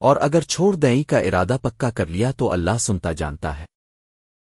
اور اگر چھوڑ دیں کا ارادہ پکا کر لیا تو اللہ سنتا جانتا ہے۔